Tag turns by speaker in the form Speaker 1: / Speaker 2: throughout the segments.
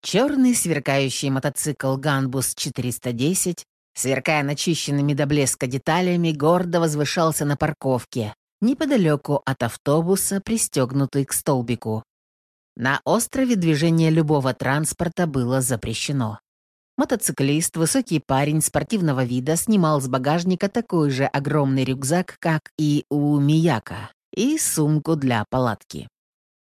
Speaker 1: Черный сверкающий мотоцикл «Ганбус 410», сверкая начищенными до блеска деталями, гордо возвышался на парковке, неподалеку от автобуса, пристегнутый к столбику. На острове движение любого транспорта было запрещено. Мотоциклист, высокий парень спортивного вида, снимал с багажника такой же огромный рюкзак, как и у Мияка, и сумку для палатки.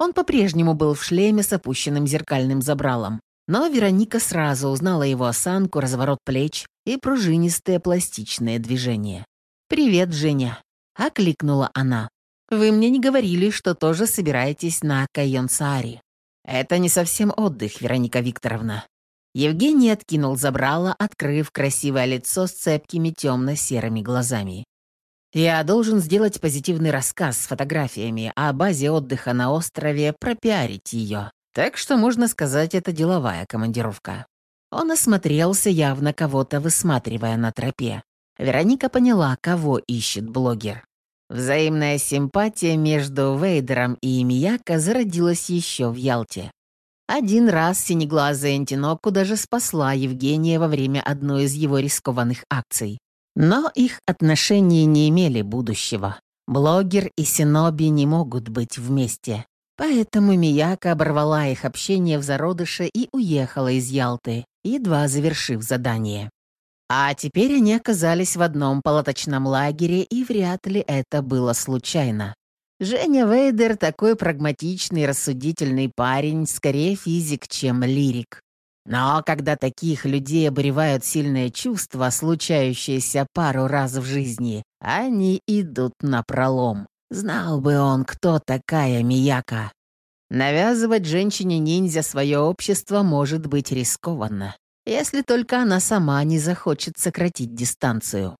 Speaker 1: Он по-прежнему был в шлеме с опущенным зеркальным забралом, но Вероника сразу узнала его осанку, разворот плеч и пружинистые пластичные движения. «Привет, Женя», — окликнула она. «Вы мне не говорили, что тоже собираетесь на Кайонсаари. Это не совсем отдых, Вероника Викторовна. Евгений откинул забрало, открыв красивое лицо с цепкими темно-серыми глазами. «Я должен сделать позитивный рассказ с фотографиями о базе отдыха на острове, пропиарить ее. Так что, можно сказать, это деловая командировка». Он осмотрелся, явно кого-то высматривая на тропе. Вероника поняла, кого ищет блогер. Взаимная симпатия между Вейдером и Мияко зародилась еще в Ялте. Один раз синеглазая Антиноку даже спасла Евгения во время одной из его рискованных акций. Но их отношения не имели будущего. Блогер и Синоби не могут быть вместе. Поэтому Мияка оборвала их общение в зародыше и уехала из Ялты, едва завершив задание. А теперь они оказались в одном палаточном лагере, и вряд ли это было случайно. Женя Вейдер такой прагматичный, рассудительный парень, скорее физик, чем лирик. Но когда таких людей обуревают сильные чувства, случающиеся пару раз в жизни, они идут на пролом. Знал бы он, кто такая Мияка. Навязывать женщине-ниндзя свое общество может быть рискованно, если только она сама не захочет сократить дистанцию.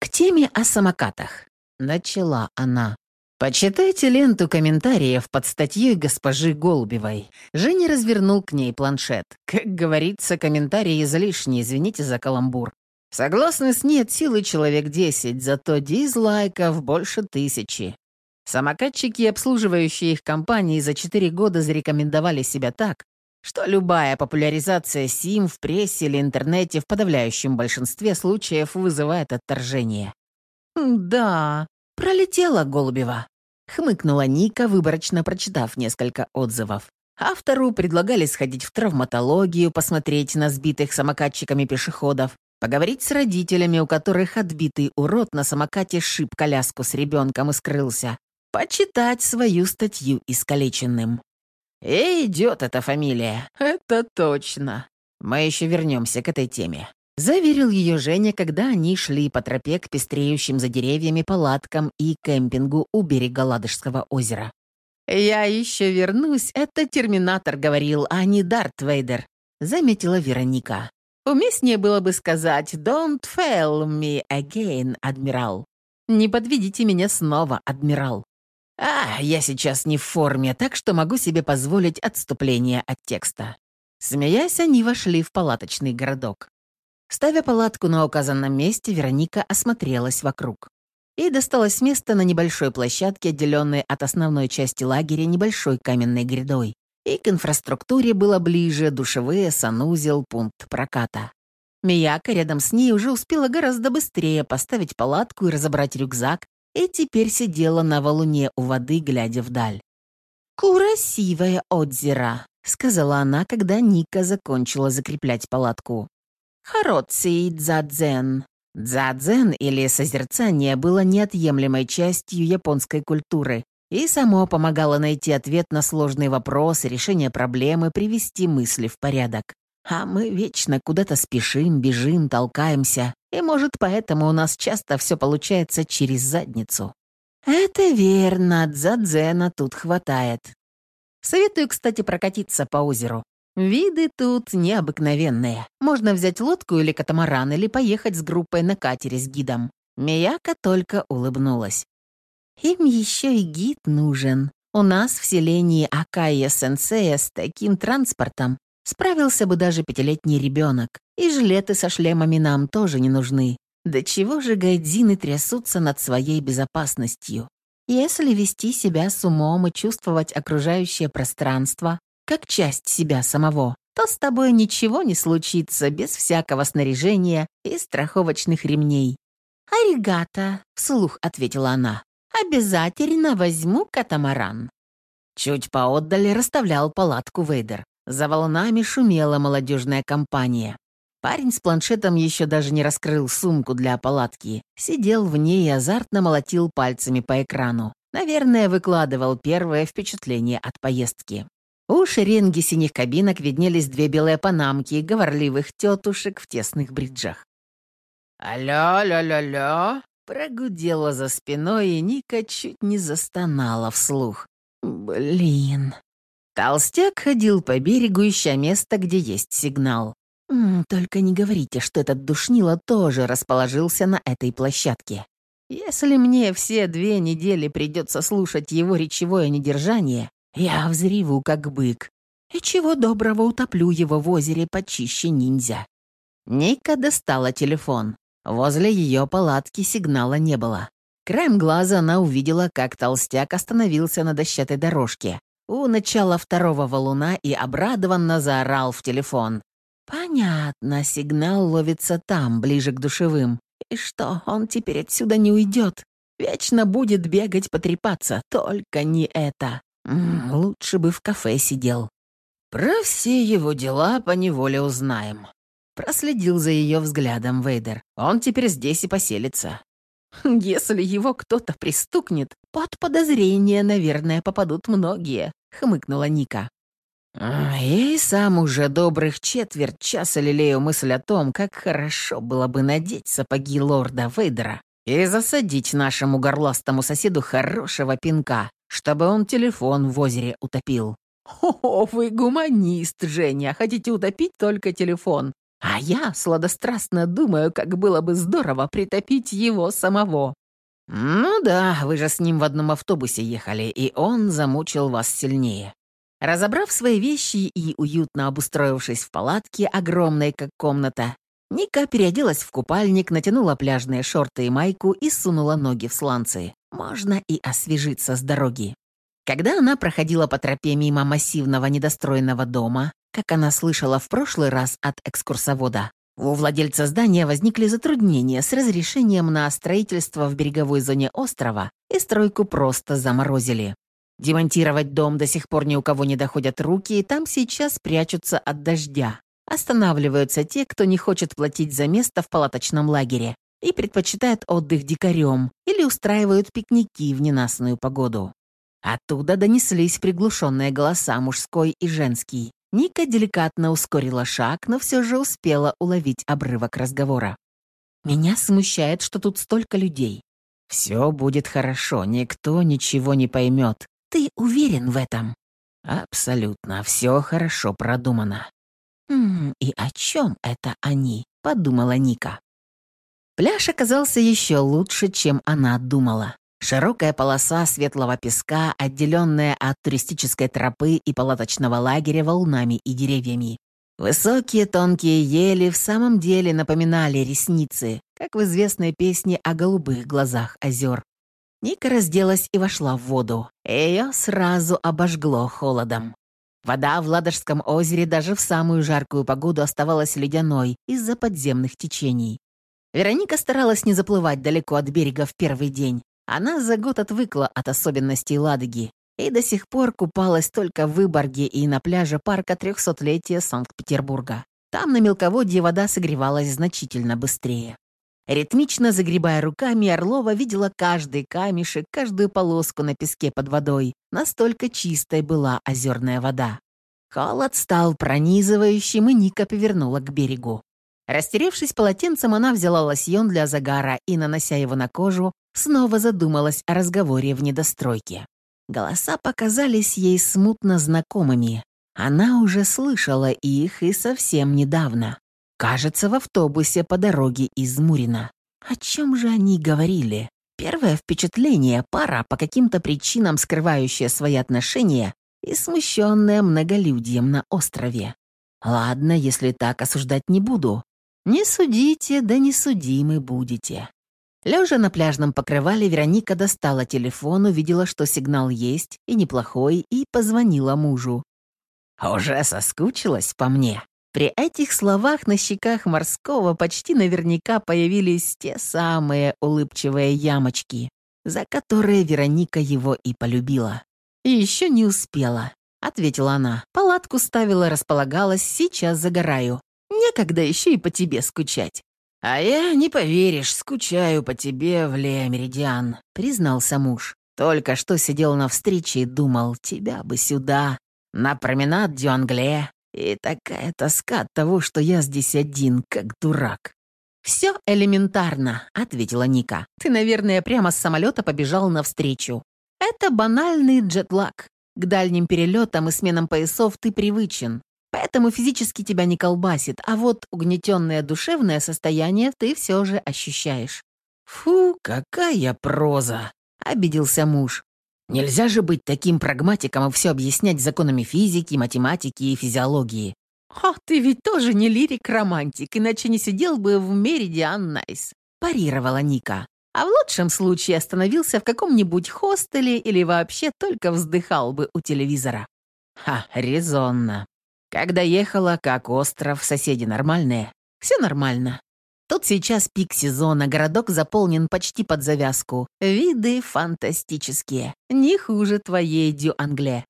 Speaker 1: К теме о самокатах. Начала она. Почитайте ленту комментариев под статьей госпожи Голубевой. Женя развернул к ней планшет. Как говорится, комментарии излишни, извините за каламбур. Согласны с ней от силы человек 10, зато дизлайков больше тысячи. Самокатчики, обслуживающие их компании, за 4 года зарекомендовали себя так, что любая популяризация СИМ в прессе или интернете в подавляющем большинстве случаев вызывает отторжение. «Да, пролетела Голубева», Хмыкнула Ника, выборочно прочитав несколько отзывов. Автору предлагали сходить в травматологию, посмотреть на сбитых самокатчиками пешеходов, поговорить с родителями, у которых отбитый урод на самокате шиб коляску с ребенком и скрылся, почитать свою статью искалеченным. «И идет эта фамилия, это точно. Мы еще вернемся к этой теме. Заверил ее Женя, когда они шли по тропе к пестреющим за деревьями палаткам и кемпингу у берега Ладожского озера. «Я еще вернусь, это Терминатор говорил, а не Дарт Вейдер», — заметила Вероника. «Уместнее было бы сказать «Don't fail me again, адмирал». «Не подведите меня снова, адмирал». «А, я сейчас не в форме, так что могу себе позволить отступление от текста». Смеясь, они вошли в палаточный городок. Ставя палатку на указанном месте, Вероника осмотрелась вокруг. И досталось место на небольшой площадке, отделенной от основной части лагеря небольшой каменной грядой. И к инфраструктуре было ближе душевые, санузел, пункт проката. Мияка рядом с ней уже успела гораздо быстрее поставить палатку и разобрать рюкзак, и теперь сидела на валуне у воды, глядя вдаль. «Красивое озеро», — сказала она, когда Ника закончила закреплять палатку. Хароций дзадзен. Дзадзен или созерцание было неотъемлемой частью японской культуры и само помогало найти ответ на сложные вопросы, решение проблемы, привести мысли в порядок. А мы вечно куда-то спешим, бежим, толкаемся, и, может, поэтому у нас часто все получается через задницу. Это верно, дзадзена тут хватает. Советую, кстати, прокатиться по озеру. Виды тут необыкновенные. Можно взять лодку или катамаран, или поехать с группой на катере с гидом. Мияка только улыбнулась. Им еще и гид нужен. У нас в селении Акая Сенсея с таким транспортом справился бы даже пятилетний ребенок. И жилеты со шлемами нам тоже не нужны. Да чего же гайдзины трясутся над своей безопасностью? Если вести себя с умом и чувствовать окружающее пространство, как часть себя самого, то с тобой ничего не случится без всякого снаряжения и страховочных ремней». «Аригата», — вслух ответила она, — «обязательно возьму катамаран». Чуть поотдали расставлял палатку Вейдер. За волнами шумела молодежная компания. Парень с планшетом еще даже не раскрыл сумку для палатки. Сидел в ней и азартно молотил пальцами по экрану. Наверное, выкладывал первое впечатление от поездки. У шеренги синих кабинок виднелись две белые панамки говорливых тетушек в тесных бриджах. «Алло, алло, алло, алло!» Прогудела за спиной, и Ника чуть не застонала вслух. «Блин!» Толстяк ходил по берегу, ища место, где есть сигнал. «Только не говорите, что этот душнило тоже расположился на этой площадке. Если мне все две недели придется слушать его речевое недержание, я взреву, как бык. И чего доброго утоплю его в озере почище ниндзя». Ника достала телефон. Возле ее палатки сигнала не было. Краем глаза она увидела, как толстяк остановился на дощатой дорожке у начала второго валуна и обрадованно заорал в телефон. «Понятно, сигнал ловится там, ближе к душевым. И что, он теперь отсюда не уйдет? Вечно будет бегать, потрепаться, только не это. Лучше бы в кафе сидел. Про все его дела поневоле узнаем». Проследил за ее взглядом Вейдер. «Он теперь здесь и поселится. Если его кто-то пристукнет, под подозрение, наверное, попадут многие», — хмыкнула Ника. Я и сам уже добрых четверть часа лелею мысль о том, как хорошо было бы надеть сапоги лорда Вейдера и засадить нашему горластому соседу хорошего пинка, чтобы он телефон в озере утопил. «О, вы гуманист, Женя, хотите утопить только телефон. А я сладострастно думаю, как было бы здорово притопить его самого». «Ну да, вы же с ним в одном автобусе ехали, и он замучил вас сильнее. Разобрав свои вещи и уютно обустроившись в палатке, огромной как комната, Ника переоделась в купальник, натянула пляжные шорты и майку и сунула ноги в сланцы. Можно и освежиться с дороги. Когда она проходила по тропе мимо массивного недостроенного дома, как она слышала в прошлый раз от экскурсовода, у владельца здания возникли затруднения с разрешением на строительство в береговой зоне острова, и стройку просто заморозили. Демонтировать дом до сих пор ни у кого не доходят руки, и там сейчас прячутся от дождя. Останавливаются те, кто не хочет платить за место в палаточном лагере и предпочитает отдых дикарем или устраивают пикники в ненастную погоду. Оттуда донеслись приглушенные голоса мужской и женский. Ника деликатно ускорила шаг, но все же успела уловить обрывок разговора. «Меня смущает, что тут столько людей. Все будет хорошо, никто ничего не поймет. Ты уверен в этом?» «Абсолютно, все хорошо продумано». «Хм, и о чем это они?» — подумала Ника. Пляж оказался еще лучше, чем она думала. Широкая полоса светлого песка, отделенная от туристической тропы и палаточного лагеря волнами и деревьями. Высокие тонкие ели в самом деле напоминали ресницы, как в известной песне о голубых глазах озер. Ника разделась и вошла в воду. Ее сразу обожгло холодом. Вода в Ладожском озере даже в самую жаркую погоду оставалась ледяной из-за подземных течений. Вероника старалась не заплывать далеко от берега в первый день. Она за год отвыкла от особенностей Ладоги и до сих пор купалась только в Выборге и на пляже парка трехсотлетия Санкт-Петербурга. Там на мелководье вода согревалась значительно быстрее. Ритмично загребая руками, Орлова видела каждый камешек, каждую полоску на песке под водой. Настолько чистой была озерная вода. Холод стал пронизывающим, и Ника повернула к берегу. Растеревшись полотенцем, она взяла лосьон для загара и, нанося его на кожу, снова задумалась о разговоре в недостройке. Голоса показались ей смутно знакомыми. Она уже слышала их и совсем недавно. Кажется, в автобусе по дороге из Мурина. О чем же они говорили? Первое впечатление — пара, по каким-то причинам скрывающая свои отношения и смущенная многолюдьем на острове. Ладно, если так осуждать не буду. Не судите, да не судимы будете. Лежа на пляжном покрывале, Вероника достала телефон, увидела, что сигнал есть, и неплохой, и позвонила мужу. Уже соскучилась по мне?» При этих словах на щеках морского почти наверняка появились те самые улыбчивые ямочки, за которые Вероника его и полюбила. «И еще не успела», — ответила она. «Палатку ставила, располагалась, сейчас загораю. Некогда еще и по тебе скучать». «А я, не поверишь, скучаю по тебе в Леомеридиан», — признался муж. «Только что сидел на встрече и думал, тебя бы сюда, на променад Дюангле, и такая тоска от того, что я здесь один, как дурак. «Все элементарно», — ответила Ника. «Ты, наверное, прямо с самолета побежал навстречу. Это банальный джетлаг. К дальним перелетам и сменам поясов ты привычен, поэтому физически тебя не колбасит, а вот угнетенное душевное состояние ты все же ощущаешь». «Фу, какая проза!» — обиделся муж. Нельзя же быть таким прагматиком и все объяснять законами физики, математики и физиологии. «О, ты ведь тоже не лирик-романтик, иначе не сидел бы в Meridien Nice», – парировала Ника. «А в лучшем случае остановился в каком-нибудь хостеле или вообще только вздыхал бы у телевизора». «Ха, резонно. Когда ехала, как остров, соседи нормальные?» «Все нормально. Тут сейчас пик сезона, городок заполнен почти под завязку. Виды фантастические. Не хуже твоей Дю-Англе.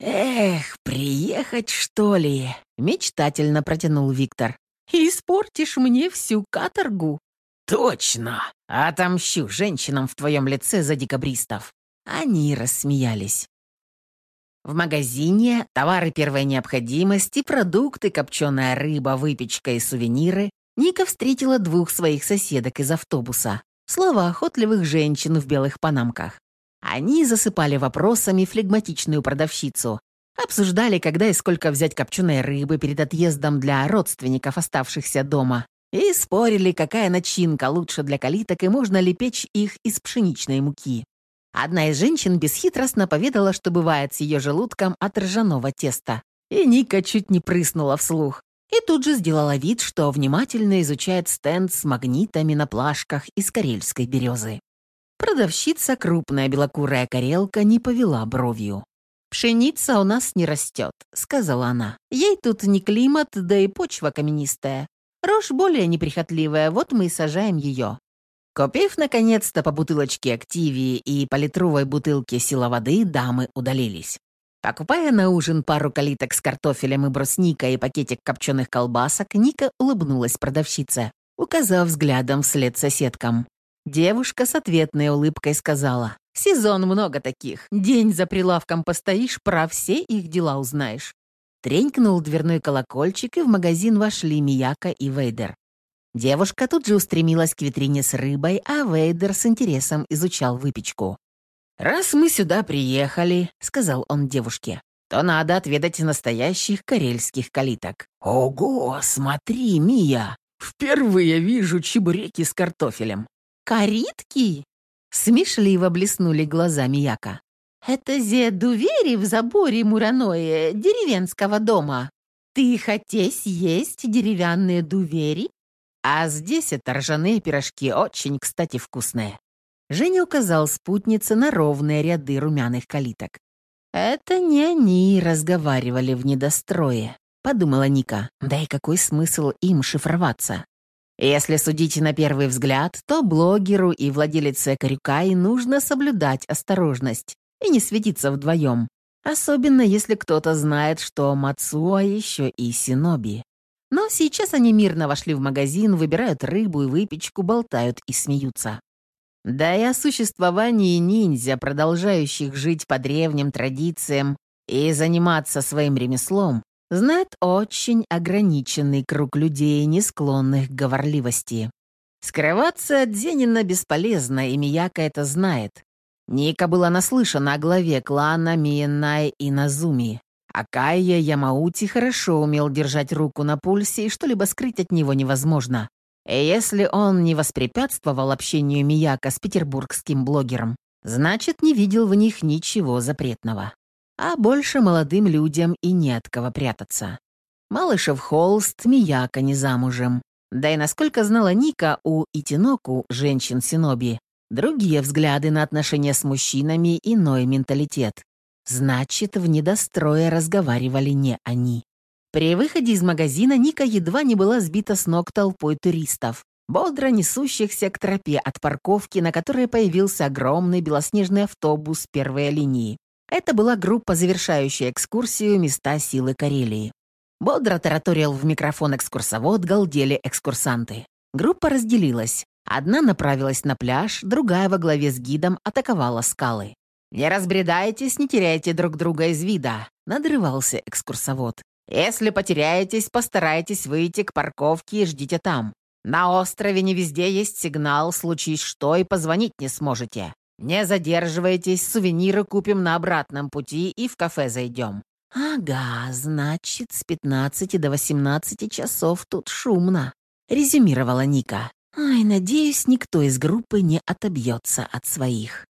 Speaker 1: «Эх, приехать, что ли?» — мечтательно протянул Виктор. «Испортишь мне всю каторгу». «Точно! Отомщу женщинам в твоем лице за декабристов». Они рассмеялись. В магазине товары первой необходимости, продукты, копченая рыба, выпечка и сувениры Ника встретила двух своих соседок из автобуса, словоохотливых женщин в белых панамках. Они засыпали вопросами флегматичную продавщицу, обсуждали, когда и сколько взять копченой рыбы перед отъездом для родственников, оставшихся дома, и спорили, какая начинка лучше для калиток и можно ли печь их из пшеничной муки. Одна из женщин бесхитростно поведала, что бывает с ее желудком от ржаного теста. И Ника чуть не прыснула вслух и тут же сделала вид, что внимательно изучает стенд с магнитами на плашках из карельской березы. Продавщица, крупная белокурая карелка, не повела бровью. «Пшеница у нас не растет», — сказала она. «Ей тут не климат, да и почва каменистая. Рожь более неприхотливая, вот мы и сажаем ее». Купив, наконец-то, по бутылочке активии и по литровой бутылке сила воды, дамы удалились. Покупая на ужин пару калиток с картофелем и брусникой и пакетик копченых колбасок, Ника улыбнулась продавщице, указав взглядом вслед соседкам. Девушка с ответной улыбкой сказала, «Сезон много таких. День за прилавком постоишь, про все их дела узнаешь». Тренькнул дверной колокольчик, и в магазин вошли Мияка и Вейдер. Девушка тут же устремилась к витрине с рыбой, а Вейдер с интересом изучал выпечку. «Раз мы сюда приехали», — сказал он девушке, «то надо отведать настоящих карельских калиток». «Ого, смотри, Мия! Впервые вижу чебуреки с картофелем». «Каритки?» — смешливо блеснули глаза Мияка. «Это зе дувери в заборе Мураное, деревенского дома. Ты хотесь есть деревянные дувери?» «А здесь это ржаные пирожки, очень, кстати, вкусные». Женя указал спутнице на ровные ряды румяных калиток. «Это не они разговаривали в недострое», — подумала Ника. «Да и какой смысл им шифроваться?» Если судить на первый взгляд, то блогеру и владелице Карюкаи нужно соблюдать осторожность и не светиться вдвоем. Особенно если кто-то знает, что Мацуа еще и Синоби. Но сейчас они мирно вошли в магазин, выбирают рыбу и выпечку, болтают и смеются. Да и о существовании ниндзя, продолжающих жить по древним традициям и заниматься своим ремеслом, знает очень ограниченный круг людей, не склонных к говорливости. Скрываться от Зенина бесполезно, и Мияка это знает. Ника была наслышана о главе клана Миенай и Назуми. Акая Ямаути хорошо умел держать руку на пульсе, и что-либо скрыть от него невозможно. Если он не воспрепятствовал общению Мияка с петербургским блогером, значит, не видел в них ничего запретного. А больше молодым людям и не от кого прятаться. Малышев холст, Мияка не замужем. Да и насколько знала Ника, у Итиноку, женщин Синоби, другие взгляды на отношения с мужчинами, иной менталитет. Значит, в недострое разговаривали не они. При выходе из магазина Ника едва не была сбита с ног толпой туристов, бодро несущихся к тропе от парковки, на которой появился огромный белоснежный автобус первой линии. Это была группа, завершающая экскурсию «Места силы Карелии». Бодро тараторил в микрофон экскурсовод, галдели экскурсанты. Группа разделилась. Одна направилась на пляж, другая во главе с гидом атаковала скалы. «Не разбредайтесь, не теряйте друг друга из вида», — надрывался экскурсовод. «Если потеряетесь, постарайтесь выйти к парковке и ждите там. На острове не везде есть сигнал, случись что, и позвонить не сможете. Не задерживайтесь, сувениры купим на обратном пути и в кафе зайдем». «Ага, значит, с 15 до 18 часов тут шумно», — резюмировала Ника. «Ай, надеюсь, никто из группы не отобьется от своих».